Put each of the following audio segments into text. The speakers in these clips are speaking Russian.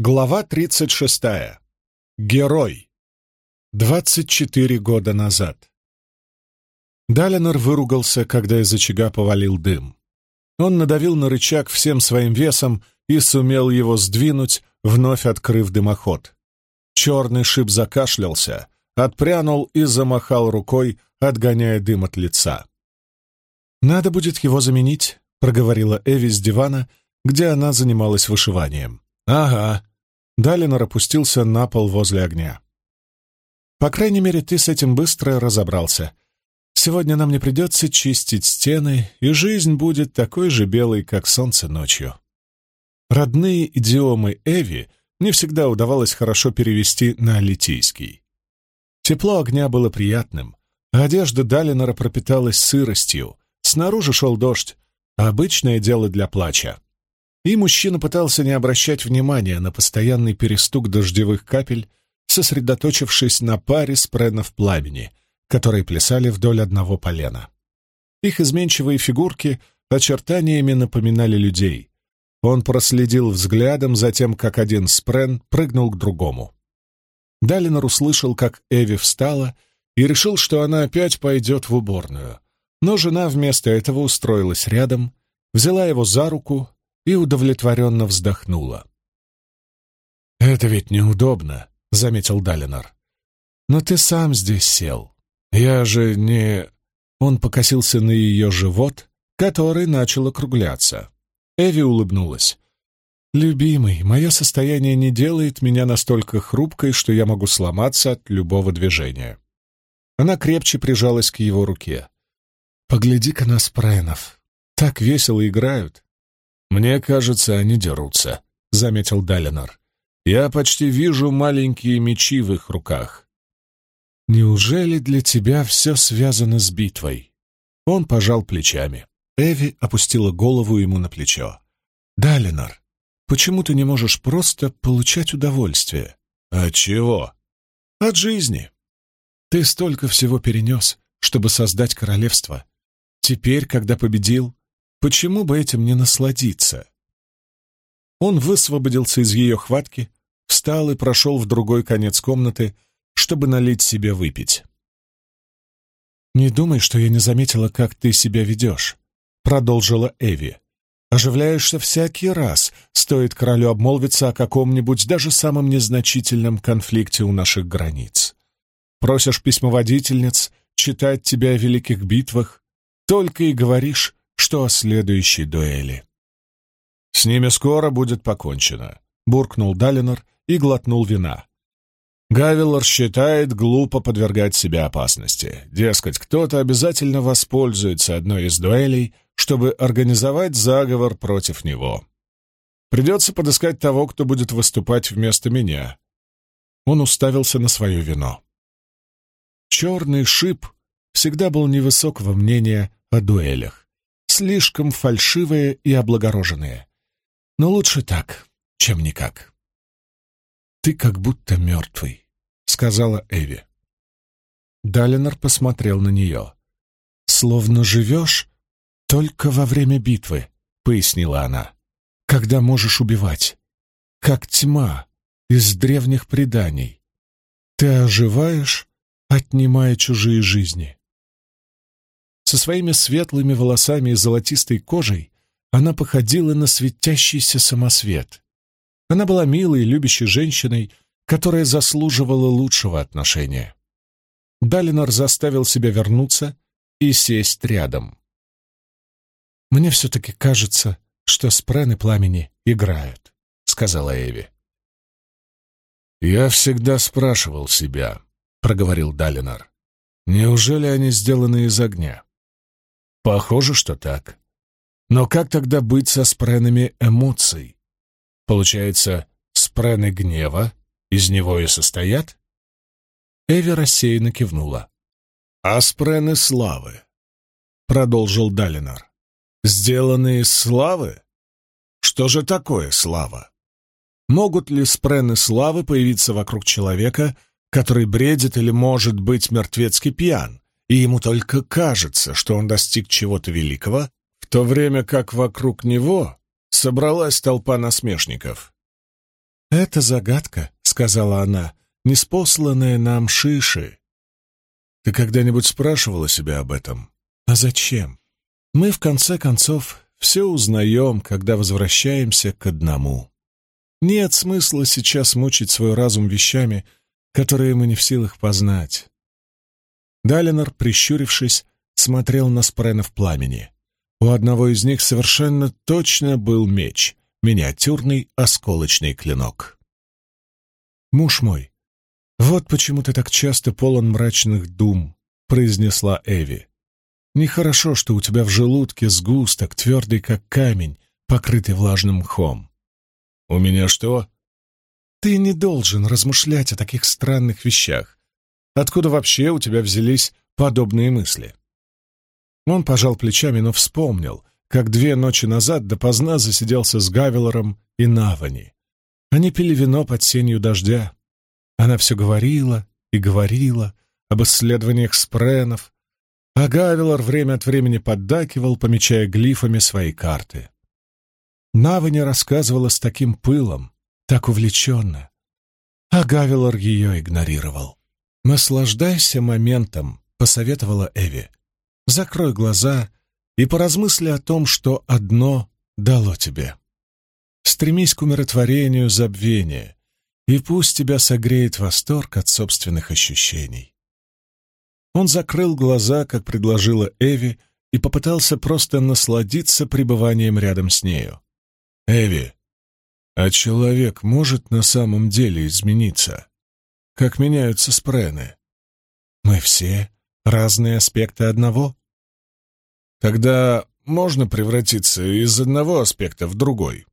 Глава 36. Герой. 24 года назад. Далинор выругался, когда из очага повалил дым. Он надавил на рычаг всем своим весом и сумел его сдвинуть, вновь открыв дымоход. Черный шип закашлялся, отпрянул и замахал рукой, отгоняя дым от лица. «Надо будет его заменить», — проговорила Эви с дивана, где она занималась вышиванием. «Ага». Далинор опустился на пол возле огня. «По крайней мере, ты с этим быстро разобрался. Сегодня нам не придется чистить стены, и жизнь будет такой же белой, как солнце ночью». Родные идиомы Эви не всегда удавалось хорошо перевести на литийский. Тепло огня было приятным, а одежда Далинора пропиталась сыростью, снаружи шел дождь, обычное дело для плача. И мужчина пытался не обращать внимания на постоянный перестук дождевых капель, сосредоточившись на паре спренов пламени, которые плясали вдоль одного полена. Их изменчивые фигурки очертаниями напоминали людей. Он проследил взглядом за тем, как один спрен прыгнул к другому. Далинор услышал, как Эви встала, и решил, что она опять пойдет в уборную. Но жена вместо этого устроилась рядом, взяла его за руку и удовлетворенно вздохнула. «Это ведь неудобно», — заметил Далинор. «Но ты сам здесь сел. Я же не...» Он покосился на ее живот, который начал округляться. Эви улыбнулась. «Любимый, мое состояние не делает меня настолько хрупкой, что я могу сломаться от любого движения». Она крепче прижалась к его руке. «Погляди-ка на спренов. Так весело играют. «Мне кажется, они дерутся», — заметил Далинор. «Я почти вижу маленькие мечи в их руках». «Неужели для тебя все связано с битвой?» Он пожал плечами. Эви опустила голову ему на плечо. «Далинор, почему ты не можешь просто получать удовольствие?» «От чего?» «От жизни. Ты столько всего перенес, чтобы создать королевство. Теперь, когда победил, Почему бы этим не насладиться? Он высвободился из ее хватки, встал и прошел в другой конец комнаты, чтобы налить себе выпить. «Не думай, что я не заметила, как ты себя ведешь», — продолжила Эви. «Оживляешься всякий раз, стоит королю обмолвиться о каком-нибудь даже самом незначительном конфликте у наших границ. Просишь письмоводительниц читать тебя о великих битвах, только и говоришь, что о следующей дуэли. «С ними скоро будет покончено», — буркнул Далинор и глотнул вина. Гавилор считает глупо подвергать себя опасности. Дескать, кто-то обязательно воспользуется одной из дуэлей, чтобы организовать заговор против него. Придется подыскать того, кто будет выступать вместо меня. Он уставился на свое вино. Черный шип всегда был невысокого мнения о дуэлях слишком фальшивые и облагороженные. Но лучше так, чем никак. «Ты как будто мертвый», — сказала Эви. Далинор посмотрел на нее. «Словно живешь только во время битвы», — пояснила она. «Когда можешь убивать, как тьма из древних преданий. Ты оживаешь, отнимая чужие жизни. Со своими светлыми волосами и золотистой кожей она походила на светящийся самосвет. Она была милой любящей женщиной, которая заслуживала лучшего отношения. Далинор заставил себя вернуться и сесть рядом. «Мне все-таки кажется, что спрены пламени играют», — сказала Эви. «Я всегда спрашивал себя», — проговорил Далинор, — «неужели они сделаны из огня?» Похоже, что так. Но как тогда быть со спренами эмоций? Получается, спрены гнева из него и состоят? Эви рассеянно кивнула. «А спрены славы?» — продолжил Далинар. «Сделаны из славы? Что же такое слава? Могут ли спрены славы появиться вокруг человека, который бредит или может быть мертвецки пьян, и ему только кажется, что он достиг чего-то великого, в то время как вокруг него собралась толпа насмешников. «Это загадка», — сказала она, — «неспосланная нам шиши». «Ты когда-нибудь спрашивала себя об этом?» «А зачем? Мы, в конце концов, все узнаем, когда возвращаемся к одному. Нет смысла сейчас мучить свой разум вещами, которые мы не в силах познать». Далинор, прищурившись, смотрел на спрены в пламени. У одного из них совершенно точно был меч, миниатюрный осколочный клинок. «Муж мой, вот почему ты так часто полон мрачных дум», — произнесла Эви. «Нехорошо, что у тебя в желудке сгусток, твердый как камень, покрытый влажным мхом». «У меня что?» «Ты не должен размышлять о таких странных вещах. Откуда вообще у тебя взялись подобные мысли?» Он пожал плечами, но вспомнил, как две ночи назад допоздна засиделся с Гавелором и Навани. Они пили вино под сенью дождя. Она все говорила и говорила об исследованиях спренов, а Гавелор время от времени поддакивал, помечая глифами свои карты. Навани рассказывала с таким пылом, так увлеченно, а Гавелор ее игнорировал. «Наслаждайся моментом», — посоветовала Эви. Закрой глаза и поразмысли о том, что одно дало тебе. Стремись к умиротворению забвения, и пусть тебя согреет восторг от собственных ощущений. Он закрыл глаза, как предложила Эви, и попытался просто насладиться пребыванием рядом с нею. «Эви, а человек может на самом деле измениться? Как меняются спрены?» «Мы все разные аспекты одного. Тогда можно превратиться из одного аспекта в другой.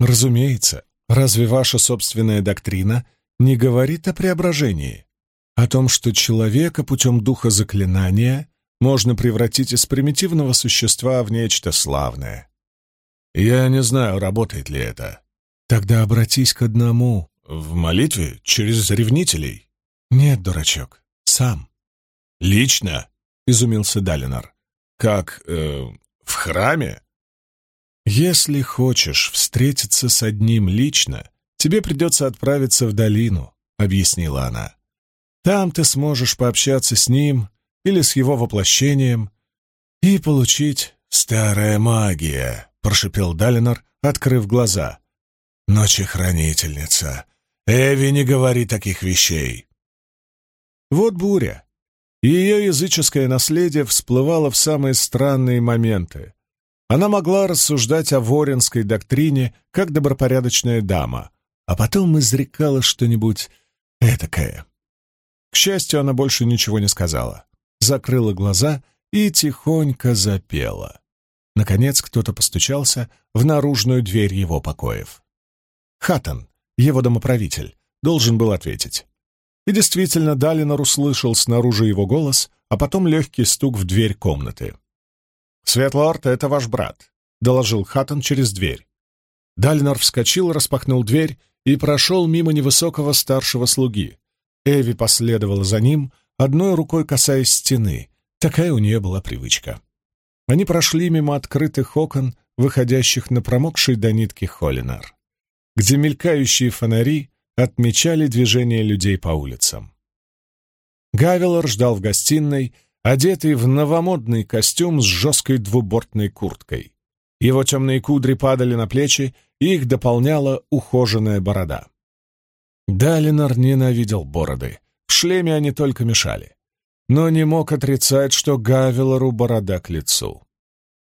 Разумеется, разве ваша собственная доктрина не говорит о преображении? О том, что человека путем духа заклинания можно превратить из примитивного существа в нечто славное. Я не знаю, работает ли это. Тогда обратись к одному. В молитве? Через ревнителей? Нет, дурачок, сам. «Лично?» — изумился Далинар. «Как, э, в храме?» «Если хочешь встретиться с одним лично, тебе придется отправиться в долину», — объяснила она. «Там ты сможешь пообщаться с ним или с его воплощением и получить старая магия», — прошепел Далинар, открыв глаза. «Ночехранительница, Эви не говори таких вещей». Вот буря, ее языческое наследие всплывало в самые странные моменты. Она могла рассуждать о воринской доктрине как добропорядочная дама, а потом изрекала что-нибудь этакое. К счастью, она больше ничего не сказала. Закрыла глаза и тихонько запела. Наконец кто-то постучался в наружную дверь его покоев. Хатан, его домоправитель, должен был ответить. И действительно, Далинор услышал снаружи его голос, а потом легкий стук в дверь комнаты. «Светлорд, это ваш брат», — доложил Хаттон через дверь. Далинор вскочил, распахнул дверь и прошел мимо невысокого старшего слуги. Эви последовала за ним, одной рукой касаясь стены. Такая у нее была привычка. Они прошли мимо открытых окон, выходящих на промокший до нитки Холлинар, где мелькающие фонари отмечали движение людей по улицам. Гавелор ждал в гостиной, одетый в новомодный костюм с жесткой двубортной курткой. Его темные кудри падали на плечи, и их дополняла ухоженная борода. Далинор ненавидел бороды. В шлеме они только мешали. Но не мог отрицать, что Гавелору борода к лицу.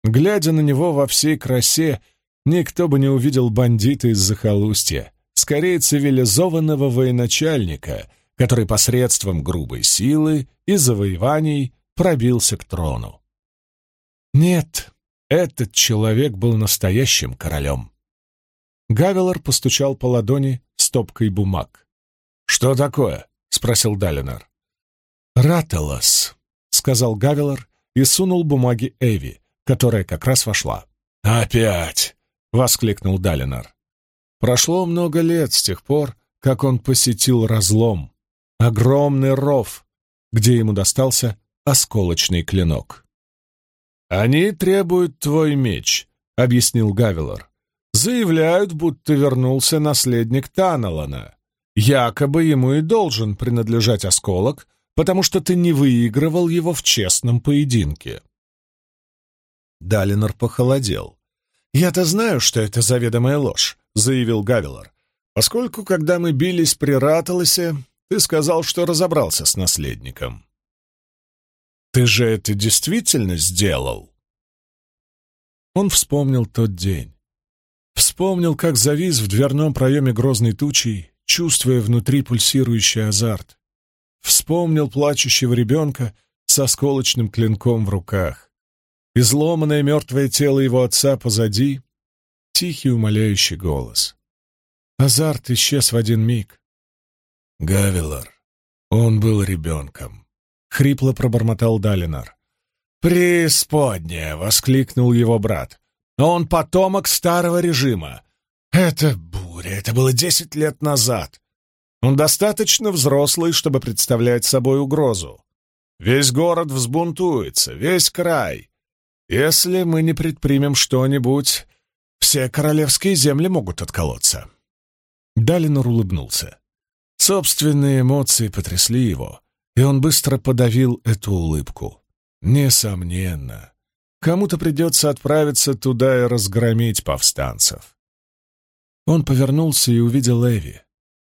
Глядя на него во всей красе, никто бы не увидел бандита из захолустья, скорее цивилизованного военачальника, который посредством грубой силы и завоеваний пробился к трону. Нет, этот человек был настоящим королем. Гавелор постучал по ладони стопкой бумаг. «Что такое?» — спросил Далинар. «Рателос», — сказал Гавелор и сунул бумаги Эви, которая как раз вошла. «Опять!» — воскликнул Далинар. Прошло много лет с тех пор, как он посетил разлом, огромный ров, где ему достался осколочный клинок. «Они требуют твой меч», — объяснил Гавилор. Заявляют, будто вернулся наследник Таналана. Якобы ему и должен принадлежать осколок, потому что ты не выигрывал его в честном поединке. Далинор похолодел. «Я-то знаю, что это заведомая ложь», — заявил Гавилор, «поскольку, когда мы бились при Раталосе, ты сказал, что разобрался с наследником». «Ты же это действительно сделал?» Он вспомнил тот день. Вспомнил, как завис в дверном проеме грозной тучей, чувствуя внутри пульсирующий азарт. Вспомнил плачущего ребенка с осколочным клинком в руках. Изломанное мертвое тело его отца позади, тихий умоляющий голос. Азарт исчез в один миг. Гавилар, он был ребенком. Хрипло пробормотал Далинар. «Преисподняя!» — воскликнул его брат. «Он потомок старого режима. Это буря, это было десять лет назад. Он достаточно взрослый, чтобы представлять собой угрозу. Весь город взбунтуется, весь край. Если мы не предпримем что-нибудь, все королевские земли могут отколоться». Далинор улыбнулся. Собственные эмоции потрясли его, и он быстро подавил эту улыбку. Несомненно, кому-то придется отправиться туда и разгромить повстанцев. Он повернулся и увидел Эви.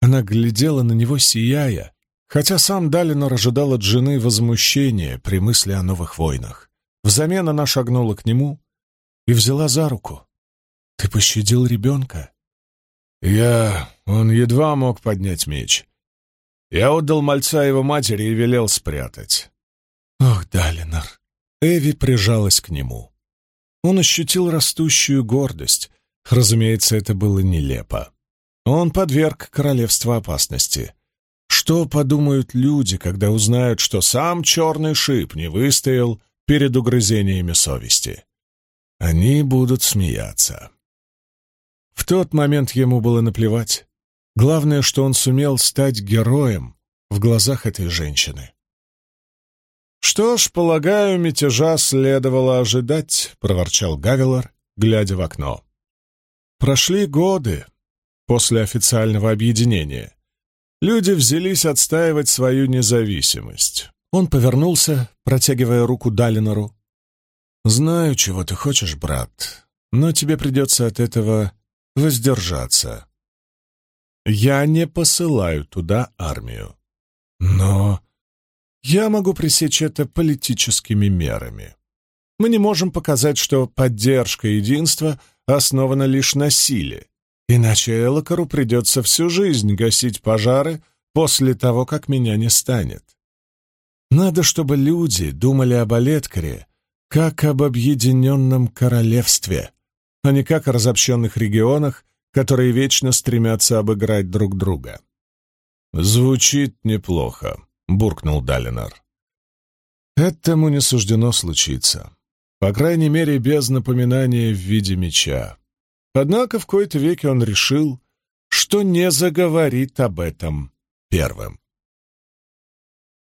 Она глядела на него, сияя, хотя сам Далинор ожидал от жены возмущения при мысли о новых войнах. Взамен она шагнула к нему и взяла за руку. «Ты пощадил ребенка?» «Я... Он едва мог поднять меч. Я отдал мальца его матери и велел спрятать. Ох, Далинар! Эви прижалась к нему. Он ощутил растущую гордость. Разумеется, это было нелепо. Он подверг королевство опасности. Что подумают люди, когда узнают, что сам черный шип не выстоял перед угрызениями совести? Они будут смеяться. В тот момент ему было наплевать. Главное, что он сумел стать героем в глазах этой женщины. «Что ж, полагаю, мятежа следовало ожидать», — проворчал Гавилор, глядя в окно. Прошли годы после официального объединения. Люди взялись отстаивать свою независимость. Он повернулся, протягивая руку Далинору. «Знаю, чего ты хочешь, брат, но тебе придется от этого воздержаться. Я не посылаю туда армию. Но я могу пресечь это политическими мерами. Мы не можем показать, что поддержка единства основана лишь на силе, иначе Элокару придется всю жизнь гасить пожары после того, как меня не станет. Надо, чтобы люди думали об Олеткаре как об объединенном королевстве, а не как о разобщенных регионах, которые вечно стремятся обыграть друг друга. Звучит неплохо. — буркнул Далинар. «Этому не суждено случиться. По крайней мере, без напоминания в виде меча. Однако в кои-то веке он решил, что не заговорит об этом первым.